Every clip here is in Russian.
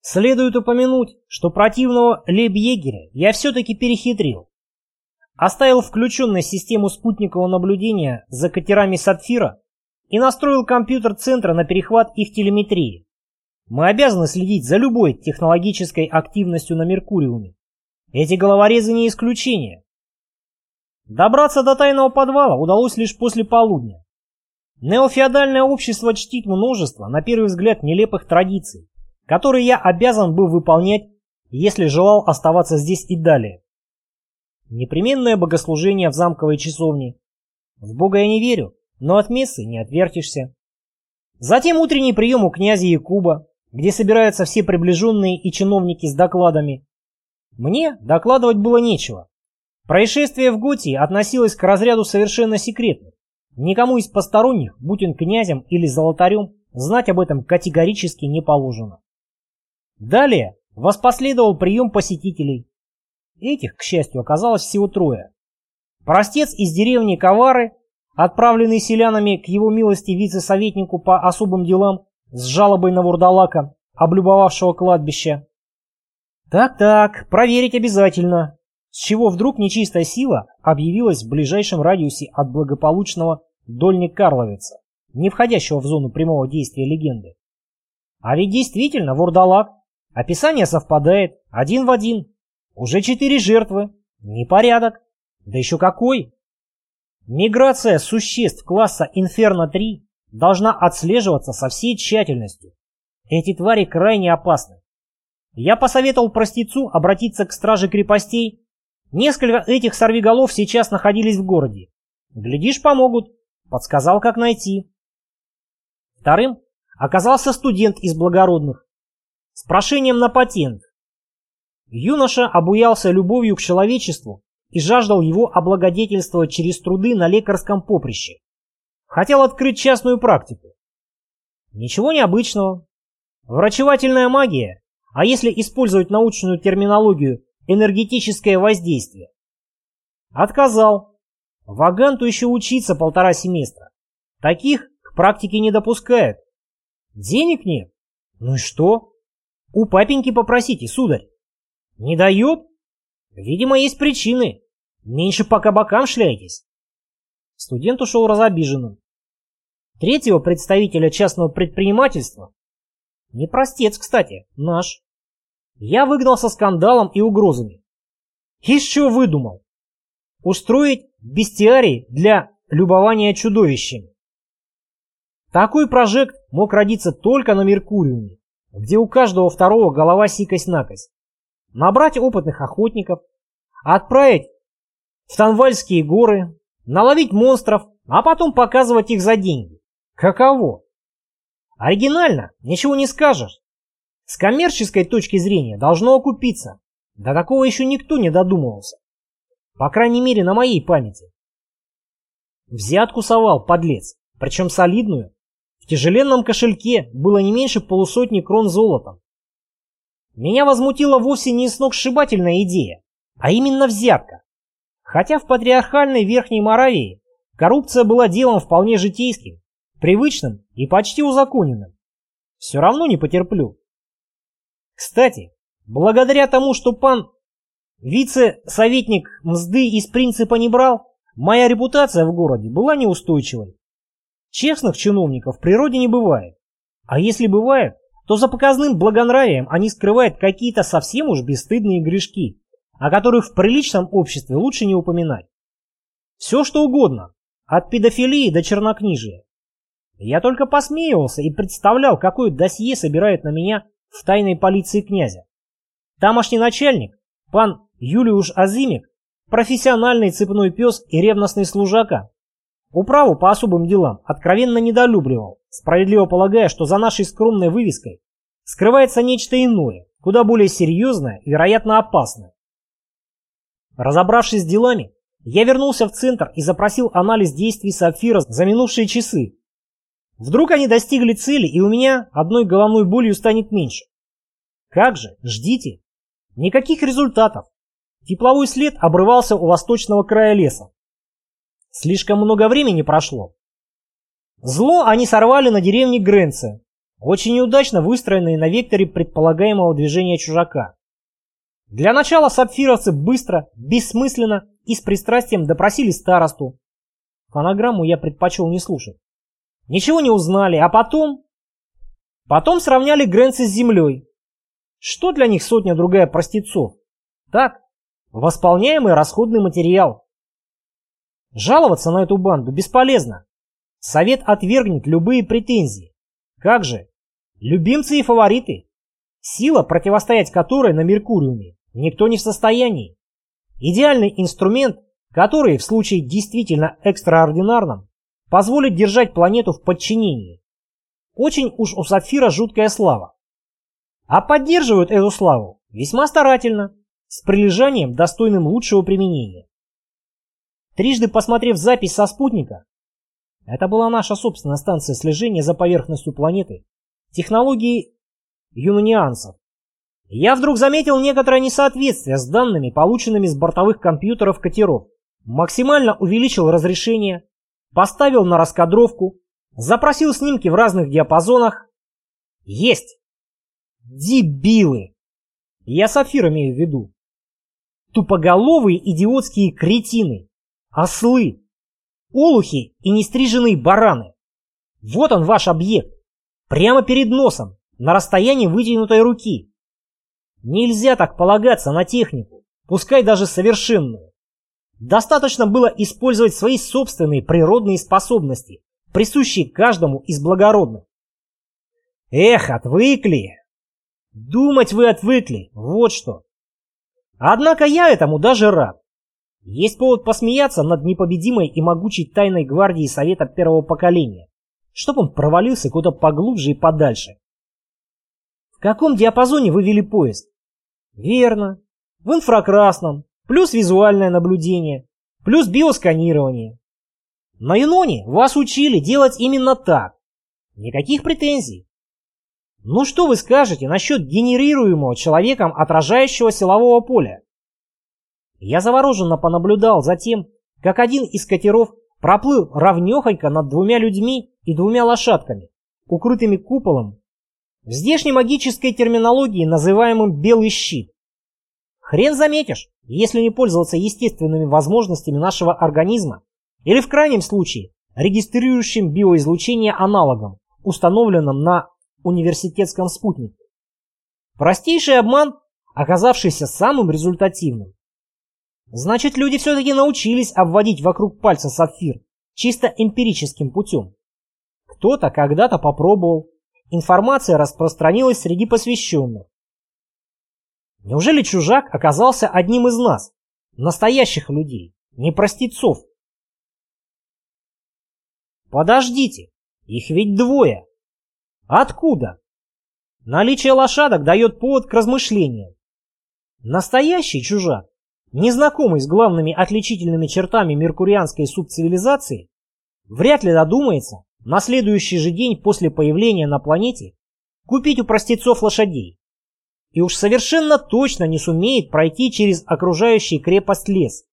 Следует упомянуть, что противного лейб-егеря я все-таки перехитрил. Оставил включенной систему спутникового наблюдения за катерами «Сапфира» и настроил компьютер центра на перехват их телеметрии. Мы обязаны следить за любой технологической активностью на Меркуриуме. Эти головорезы не исключение. Добраться до тайного подвала удалось лишь после полудня. Неофеодальное общество чтит множество, на первый взгляд, нелепых традиций, которые я обязан был выполнять, если желал оставаться здесь и далее. Непременное богослужение в замковой часовне. В Бога я не верю, но от мессы не отвертишься. Затем утренний прием у князя Якуба, где собираются все приближенные и чиновники с докладами. Мне докладывать было нечего. Происшествие в Готии относилось к разряду совершенно секретных. Никому из посторонних, будь он князем или золотарем, знать об этом категорически не положено. Далее воспоследовал прием посетителей. Этих, к счастью, оказалось всего трое. Простец из деревни Ковары отправленный селянами к его милости вице-советнику по особым делам с жалобой на вурдалака, облюбовавшего кладбище. Так-так, проверить обязательно. С чего вдруг нечистая сила объявилась в ближайшем радиусе от благополучного Дольник Карловица, не входящего в зону прямого действия легенды. А ведь действительно вурдалак. Описание совпадает, один в один. Уже четыре жертвы. Непорядок. Да еще какой! Миграция существ класса Инферно-3 должна отслеживаться со всей тщательностью. Эти твари крайне опасны. Я посоветовал простецу обратиться к страже крепостей. Несколько этих сорвиголов сейчас находились в городе. Глядишь, помогут. Подсказал, как найти. Вторым оказался студент из благородных с прошением на патент. Юноша обуялся любовью к человечеству и жаждал его облагодетельствовать через труды на лекарском поприще. Хотел открыть частную практику. Ничего необычного. Врачевательная магия, а если использовать научную терминологию, энергетическое воздействие. Отказал. Ваганту еще учиться полтора семестра. Таких к практике не допускают. Денег нет? Ну и что? У папеньки попросите, сударь. Не дает? Видимо, есть причины. Меньше по кабакам шляйтесь. Студент ушел разобиженным. Третьего представителя частного предпринимательства, не простец, кстати, наш, я выгнал со скандалом и угрозами. Еще выдумал. Устроить бестиарий для любования чудовищами. Такой прожект мог родиться только на Меркуриуме, где у каждого второго голова сикость-накость набрать опытных охотников, отправить в Танвальские горы, наловить монстров, а потом показывать их за деньги. Каково? Оригинально, ничего не скажешь. С коммерческой точки зрения должно окупиться. До такого еще никто не додумывался. По крайней мере, на моей памяти. Взятку совал, подлец, причем солидную. Тяжеленном кошельке было не меньше полусотни крон золотом. Меня возмутила вовсе не сногсшибательная идея, а именно взятка. Хотя в патриархальной Верхней Моравии коррупция была делом вполне житейским, привычным и почти узаконенным. Все равно не потерплю. Кстати, благодаря тому, что пан вице-советник мзды из принципа не брал, моя репутация в городе была неустойчивой. Честных чиновников в природе не бывает. А если бывает, то за показным благонравием они скрывают какие-то совсем уж бесстыдные грешки, о которых в приличном обществе лучше не упоминать. Все что угодно, от педофилии до чернокнижия. Я только посмеивался и представлял, какое досье собирает на меня в тайной полиции князя. Тамошний начальник, пан Юлиуш Азимик, профессиональный цепной пес и ревностный служака, Управу по особым делам откровенно недолюбливал, справедливо полагая, что за нашей скромной вывеской скрывается нечто иное, куда более серьезное и, вероятно, опасное. Разобравшись с делами, я вернулся в центр и запросил анализ действий Сапфира за минувшие часы. Вдруг они достигли цели, и у меня одной головной болью станет меньше. Как же, ждите. Никаких результатов. Тепловой след обрывался у восточного края леса. Слишком много времени прошло. Зло они сорвали на деревне Гренце. очень неудачно выстроенные на векторе предполагаемого движения чужака. Для начала сапфировцы быстро, бессмысленно и с пристрастием допросили старосту. Фонограмму я предпочел не слушать. Ничего не узнали, а потом... Потом сравняли Грэнси с землей. Что для них сотня-другая простецов? Так, восполняемый расходный материал. Жаловаться на эту банду бесполезно. Совет отвергнет любые претензии. Как же? Любимцы и фавориты. Сила, противостоять которой на Меркуриуме никто не в состоянии. Идеальный инструмент, который в случае действительно экстраординарном позволит держать планету в подчинении. Очень уж у Сапфира жуткая слава. А поддерживают эту славу весьма старательно, с прилежанием, достойным лучшего применения. Трижды посмотрев запись со спутника, это была наша собственная станция слежения за поверхностью планеты, технологии юнонианцев, я вдруг заметил некоторое несоответствие с данными, полученными с бортовых компьютеров катеров. Максимально увеличил разрешение, поставил на раскадровку, запросил снимки в разных диапазонах. Есть! Дебилы! Я Сафир имею в виду. Тупоголовые идиотские кретины, ослы, олухи и нестриженные бараны. Вот он ваш объект, прямо перед носом, на расстоянии вытянутой руки. Нельзя так полагаться на технику, пускай даже совершенную. Достаточно было использовать свои собственные природные способности, присущие каждому из благородных. Эх, отвыкли! Думать вы отвыкли, вот что. Однако я этому даже рад. Есть повод посмеяться над непобедимой и могучей тайной гвардией Совета первого поколения, чтоб он провалился куда поглубже и подальше. В каком диапазоне вы вели поезд? Верно. В инфракрасном, плюс визуальное наблюдение, плюс биосканирование. На Юноне вас учили делать именно так. Никаких претензий. Ну что вы скажете насчет генерируемого человеком отражающего силового поля? Я завороженно понаблюдал за тем, как один из катеров проплыл ровнехонько над двумя людьми и двумя лошадками, укрытыми куполом в здешней магической терминологии называемым «белый щит». Хрен заметишь, если не пользоваться естественными возможностями нашего организма или в крайнем случае регистрирующим биоизлучение аналогом, установленным на университетском спутнике. Простейший обман, оказавшийся самым результативным. Значит, люди все-таки научились обводить вокруг пальца сапфир чисто эмпирическим путем. Кто-то когда-то попробовал, информация распространилась среди посвященных. Неужели чужак оказался одним из нас, настоящих людей, не простецов? Подождите, их ведь двое. Откуда? Наличие лошадок дает повод к размышлениям. Настоящий чужак, незнакомый с главными отличительными чертами меркурианской субцивилизации, вряд ли додумается, на следующий же день после появления на планете купить у простецов лошадей. И уж совершенно точно не сумеет пройти через окружающий крепость лес.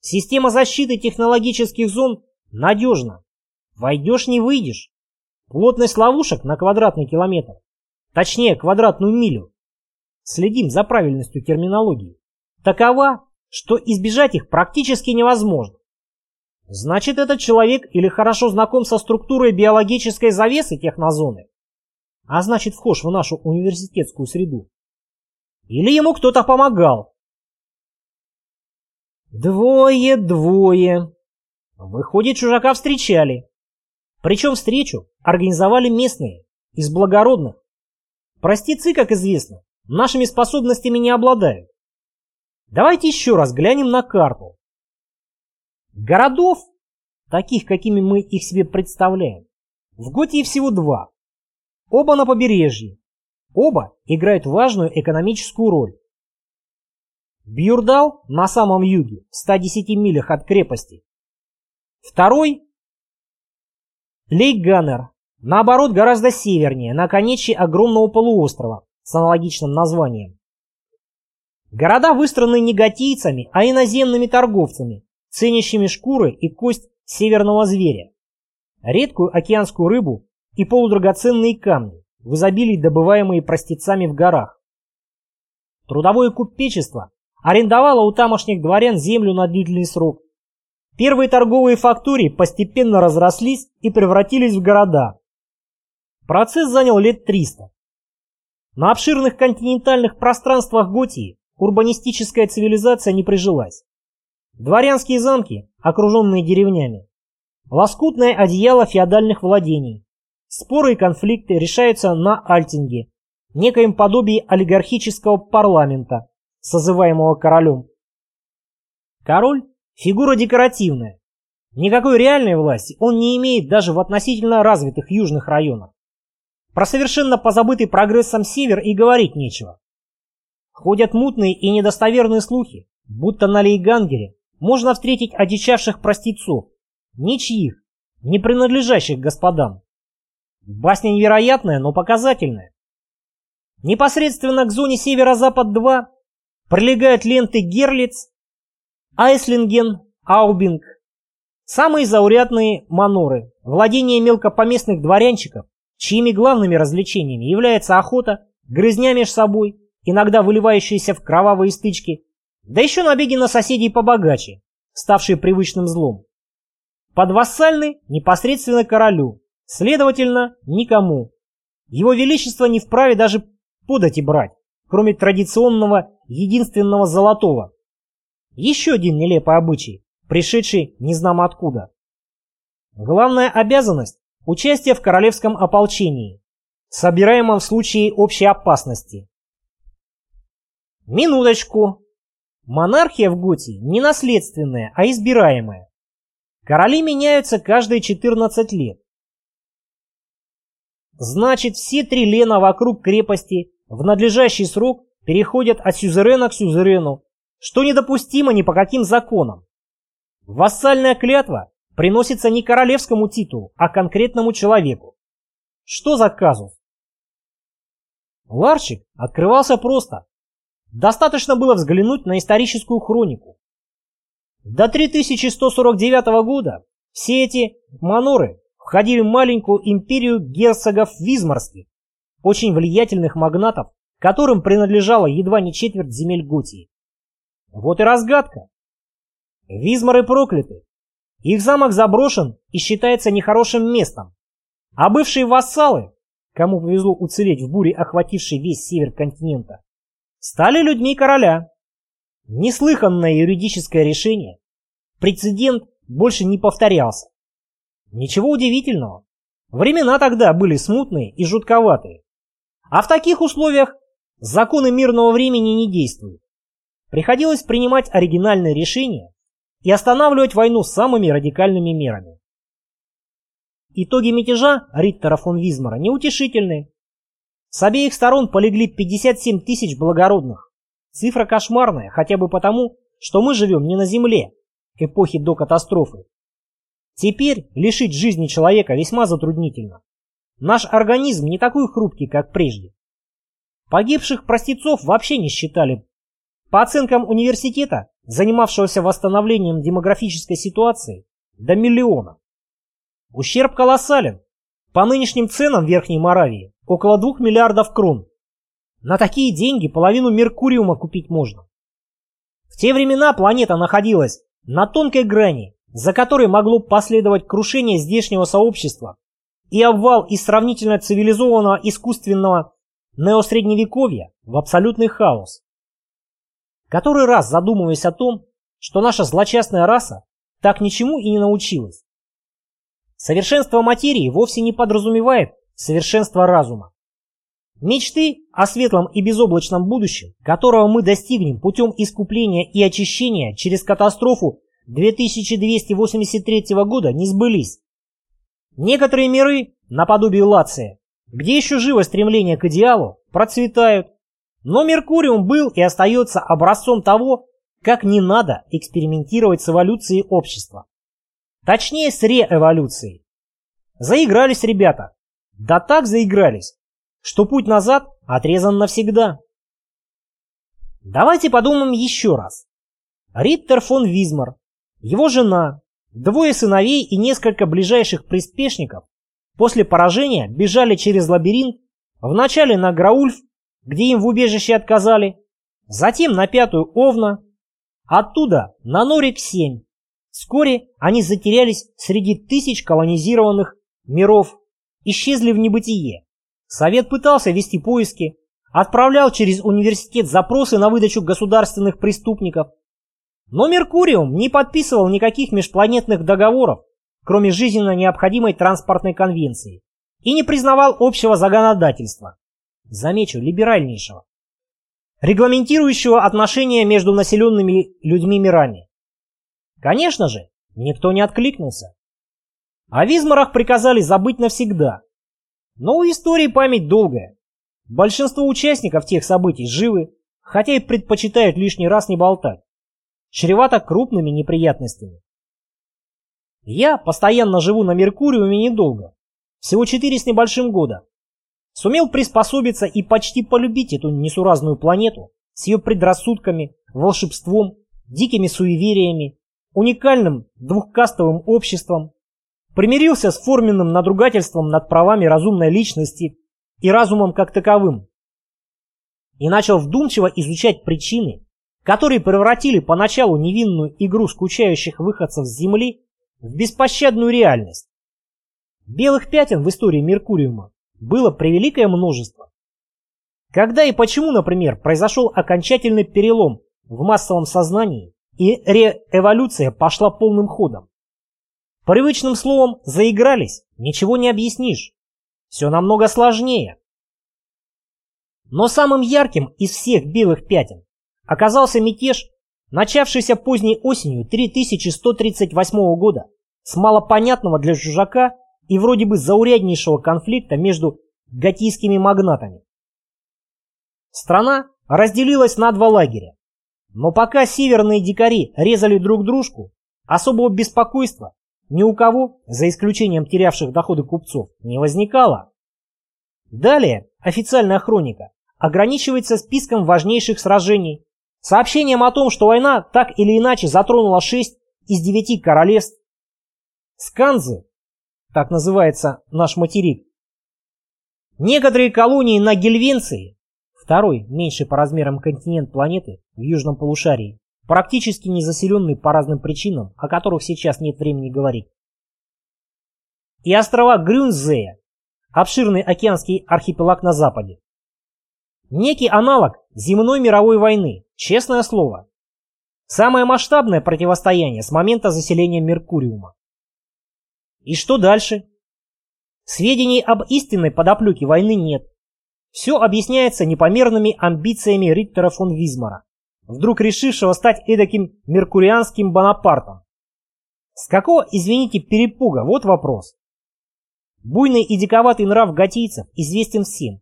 Система защиты технологических зон надежна. Войдешь не выйдешь. Плотность ловушек на квадратный километр. Точнее, квадратную милю. Следим за правильностью терминологии. Такова, что избежать их практически невозможно. Значит, этот человек или хорошо знаком со структурой биологической завесы технозоны, а значит, вхож в нашу университетскую среду. Или ему кто-то помогал. Двое, двое. Выходит, чужака встречали. Причем встречу организовали местные, из благородных. Простецы, как известно, нашими способностями не обладают. Давайте еще раз глянем на карту. Городов, таких, какими мы их себе представляем, в Готии всего два. Оба на побережье. Оба играют важную экономическую роль. Бьюрдал на самом юге, в 110 милях от крепости. Второй – Лейкганнер, наоборот, гораздо севернее, на конечье огромного полуострова с аналогичным названием. Города выстроены не готийцами, а иноземными торговцами, ценящими шкуры и кость северного зверя, редкую океанскую рыбу и полудрагоценные камни, в изобилии добываемые простецами в горах. Трудовое купечество арендовало у тамошних дворян землю на длительный срок. Первые торговые фактурии постепенно разрослись и превратились в города. Процесс занял лет 300. На обширных континентальных пространствах Готии урбанистическая цивилизация не прижилась. Дворянские замки, окруженные деревнями. Лоскутное одеяло феодальных владений. Споры и конфликты решаются на Альтинге, некоем подобии олигархического парламента, созываемого королем. Король – фигура декоративная. Никакой реальной власти он не имеет даже в относительно развитых южных районах. Про совершенно позабытый прогрессом север и говорить нечего. Ходят мутные и недостоверные слухи, будто на Лейгангере можно встретить одичавших простецов, ничьих, не принадлежащих господам. Басня невероятная, но показательная. Непосредственно к зоне Северо-Запад-2 пролегают ленты Герлиц, Айслинген, Аубинг. Самые заурядные маноры, владения мелкопоместных дворянчиков, чьими главными развлечениями является охота, грызня меж собой, иногда выливающаяся в кровавые стычки, да еще набеги на соседей побогаче, ставшие привычным злом. Подвассальны непосредственно королю, следовательно, никому. Его величество не вправе даже подати брать, кроме традиционного единственного золотого. Еще один нелепый обычай, пришедший не знамо откуда. Главная обязанность – участие в королевском ополчении, собираемом в случае общей опасности. Минуточку. Монархия в Готии не наследственная, а избираемая. Короли меняются каждые 14 лет. Значит, все три лена вокруг крепости в надлежащий срок переходят от сюзерена к сюзерену, что недопустимо ни по каким законам. Вассальная клятва приносится не королевскому титулу, а конкретному человеку. Что за казус? Ларчик открывался просто. Достаточно было взглянуть на историческую хронику. До 3149 года все эти маноры входили в маленькую империю герцогов Визморских, очень влиятельных магнатов, которым принадлежала едва не четверть земель Готии. Вот и разгадка. Визморы прокляты. Их замок заброшен и считается нехорошим местом. А бывшие вассалы, кому повезло уцелеть в буре, охватившей весь север континента, стали людьми короля. Неслыханное юридическое решение. Прецедент больше не повторялся. Ничего удивительного. Времена тогда были смутные и жутковатые. А в таких условиях законы мирного времени не действуют. Приходилось принимать оригинальные решения и останавливать войну самыми радикальными мерами. Итоги мятежа Риттера фон Визмара неутешительны. С обеих сторон полегли 57 тысяч благородных. Цифра кошмарная, хотя бы потому, что мы живем не на Земле, эпохи до катастрофы. Теперь лишить жизни человека весьма затруднительно. Наш организм не такой хрупкий, как прежде. Погибших простецов вообще не считали. По оценкам университета, занимавшегося восстановлением демографической ситуации, до миллиона. Ущерб колоссален. По нынешним ценам Верхней Моравии около 2 миллиардов крон. На такие деньги половину Меркуриума купить можно. В те времена планета находилась на тонкой грани, за которой могло последовать крушение здешнего сообщества и обвал из сравнительно цивилизованного искусственного неосредневековья в абсолютный хаос. Который раз задумываясь о том, что наша злочастная раса так ничему и не научилась. Совершенство материи вовсе не подразумевает совершенство разума. Мечты о светлом и безоблачном будущем, которого мы достигнем путем искупления и очищения через катастрофу 2283 года, не сбылись. Некоторые миры, наподобие Лация, где еще живо стремление к идеалу, процветают. Но Меркуриум был и остается образцом того, как не надо экспериментировать с эволюцией общества. Точнее, с реэволюцией. Заигрались ребята. Да так заигрались, что путь назад отрезан навсегда. Давайте подумаем еще раз. Риттер фон Визмар, его жена, двое сыновей и несколько ближайших приспешников После поражения бежали через лабиринт Вначале на Граульф, где им в убежище отказали, затем на Пятую Овна, оттуда на Норик-7. Вскоре они затерялись среди тысяч колонизированных миров, исчезли в небытие. Совет пытался вести поиски, отправлял через университет запросы на выдачу государственных преступников. Но Меркуриум не подписывал никаких межпланетных договоров, кроме жизненно необходимой транспортной конвенции, и не признавал общего законодательства, замечу, либеральнейшего, регламентирующего отношения между населенными людьми мирами. Конечно же, никто не откликнулся. О Визмарах приказали забыть навсегда. Но у истории память долгая. Большинство участников тех событий живы, хотя и предпочитают лишний раз не болтать. Чревато крупными неприятностями. Я постоянно живу на Меркуриуме недолго. Всего четыре с небольшим года. Сумел приспособиться и почти полюбить эту несуразную планету с ее предрассудками, волшебством, дикими суевериями, уникальным двухкастовым обществом, примирился с форменным надругательством над правами разумной личности и разумом как таковым. И начал вдумчиво изучать причины, которые превратили поначалу невинную игру скучающих выходцев с Земли в беспощадную реальность. Белых пятен в истории Меркуриума было превеликое множество. Когда и почему, например, произошел окончательный перелом в массовом сознании и реэволюция пошла полным ходом. Привычным словом «заигрались» ничего не объяснишь. Все намного сложнее. Но самым ярким из всех белых пятен оказался мятеж, начавшийся поздней осенью 3138 года с малопонятного для чужака и вроде бы зауряднейшего конфликта между готийскими магнатами. Страна разделилась на два лагеря, но пока северные дикари резали друг дружку, особого беспокойства ни у кого, за исключением терявших доходы купцов, не возникало. Далее официальная хроника ограничивается списком важнейших сражений, сообщением о том, что война так или иначе затронула шесть из девяти королевств. Сканзы, так называется наш материк, некоторые колонии на Гельвенции, второй, меньший по размерам континент планеты в южном полушарии, практически не заселенный по разным причинам, о которых сейчас нет времени говорить. И острова Грюнзея, обширный океанский архипелаг на западе. Некий аналог земной мировой войны, честное слово. Самое масштабное противостояние с момента заселения Меркуриума. И что дальше? Сведений об истинной подоплеке войны нет. Все объясняется непомерными амбициями Риттера фон Визмара вдруг решившего стать эдаким меркурианским Бонапартом. С какого, извините, перепуга? Вот вопрос. Буйный и диковатый нрав готийцев известен всем,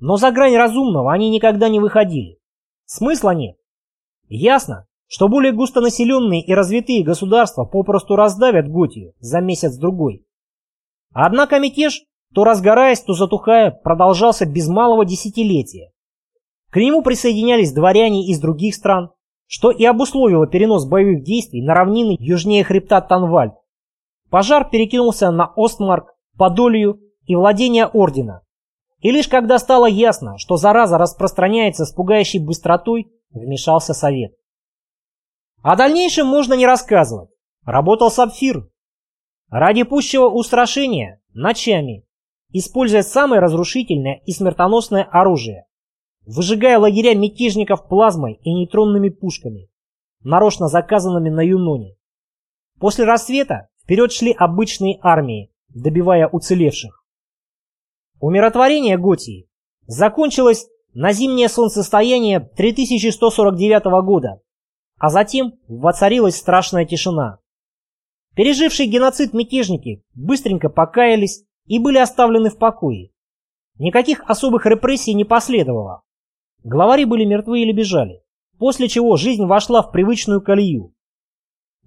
но за грань разумного они никогда не выходили. Смысла нет. Ясно, что более густонаселенные и развитые государства попросту раздавят Готию за месяц-другой. Однако мятеж, то разгораясь, то затухая, продолжался без малого десятилетия. К нему присоединялись дворяне из других стран, что и обусловило перенос боевых действий на равнины южнее хребта Танвальд. Пожар перекинулся на Остмарк, Подолью и владения ордена. И лишь когда стало ясно, что зараза распространяется с пугающей быстротой, вмешался совет. О дальнейшем можно не рассказывать. Работал Сапфир. Ради пущего устрашения, ночами, используя самое разрушительное и смертоносное оружие выжигая лагеря мятежников плазмой и нейтронными пушками, нарочно заказанными на Юноне. После рассвета вперед шли обычные армии, добивая уцелевших. Умиротворение Готии закончилось на зимнее солнцестояние 3149 года, а затем воцарилась страшная тишина. Пережившие геноцид мятежники быстренько покаялись и были оставлены в покое. Никаких особых репрессий не последовало. Главари были мертвы или бежали, после чего жизнь вошла в привычную колею.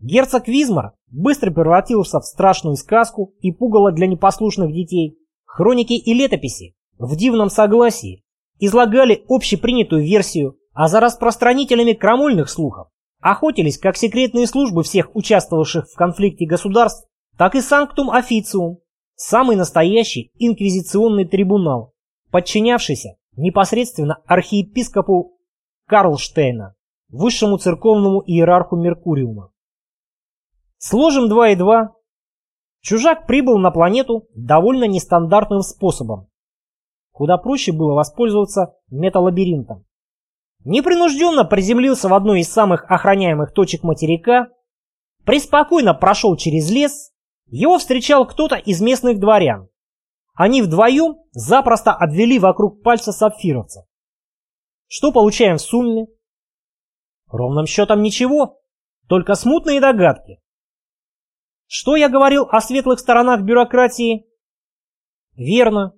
Герцог Визмар быстро превратился в страшную сказку и пугало для непослушных детей. Хроники и летописи в дивном согласии излагали общепринятую версию, а за распространителями крамольных слухов охотились как секретные службы всех участвовавших в конфликте государств, так и Санктум Официум, самый настоящий инквизиционный трибунал, подчинявшийся непосредственно архиепископу Карлштейна, высшему церковному иерарху Меркуриума. Сложим 2 и 2. Чужак прибыл на планету довольно нестандартным способом. Куда проще было воспользоваться металлабиринтом. Непринужденно приземлился в одной из самых охраняемых точек материка, преспокойно прошел через лес, его встречал кто-то из местных дворян. Они вдвоем запросто обвели вокруг пальца сапфировца. Что получаем в сумме? Ровным счетом ничего, только смутные догадки. Что я говорил о светлых сторонах бюрократии? Верно.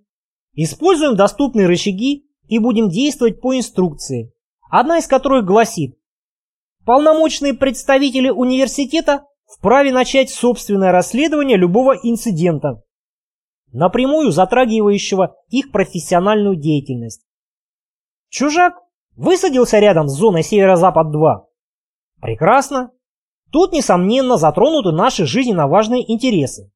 Используем доступные рычаги и будем действовать по инструкции, одна из которых гласит Полномочные представители университета вправе начать собственное расследование любого инцидента, напрямую затрагивающего их профессиональную деятельность. Чужак высадился рядом с зоной Северо-Запад-2. Прекрасно. Тут, несомненно, затронуты наши жизненно важные интересы.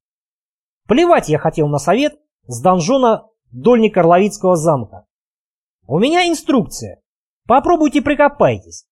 Плевать я хотел на совет с донжона Дольник-Орловицкого замка. У меня инструкция. Попробуйте прикопайтесь.